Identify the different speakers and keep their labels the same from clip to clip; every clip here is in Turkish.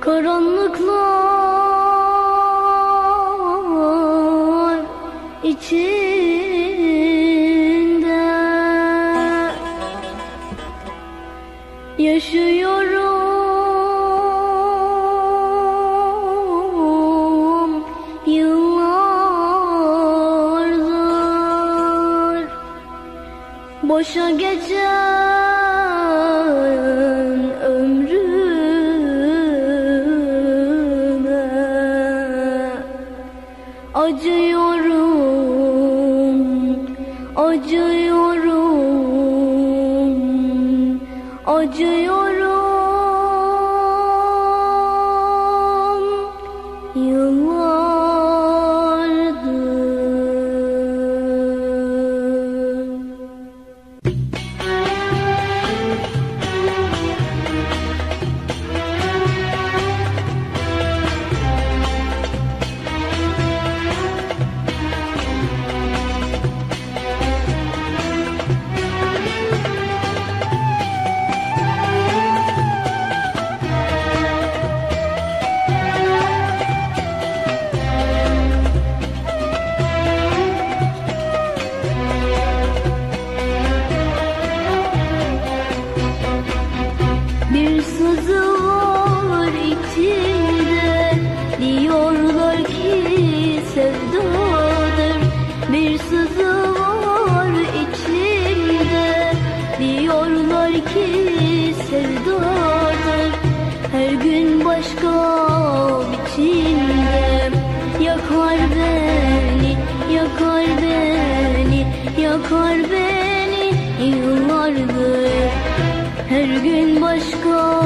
Speaker 1: Karanlıklar içinde. Yaşıyorum yıllardır. Boşa geçen ömrüme acıyor acıyorum acıyorum. yıllardır her gün başka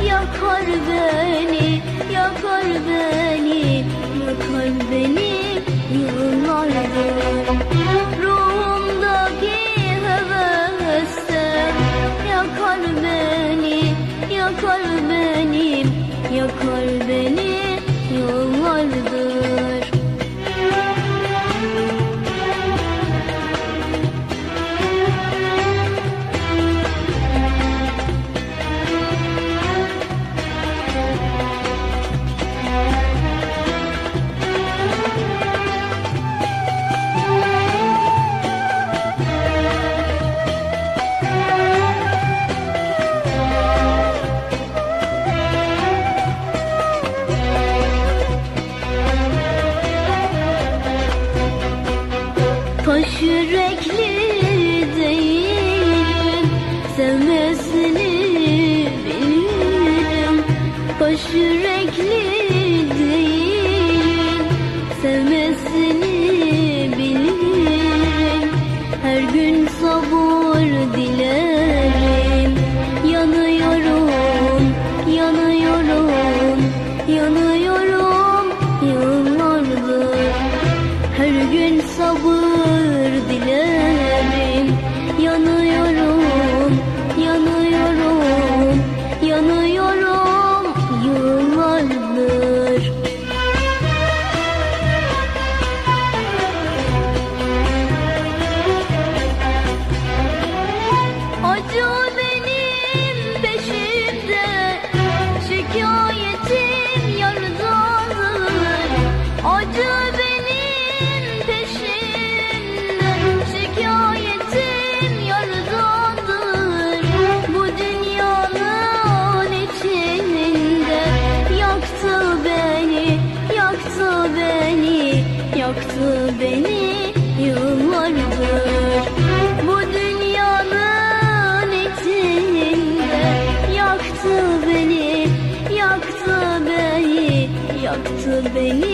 Speaker 1: Yakar beni, yakar beni Yakar beni, yıllar beni Taş yürekli değil Sevmesini bilirim Taş yürekli değil Sevmesini sabır dilerim yaktı beni yıllardır Bu dünyanın içinde yaktı beni Yaktı beni, yaktı beni.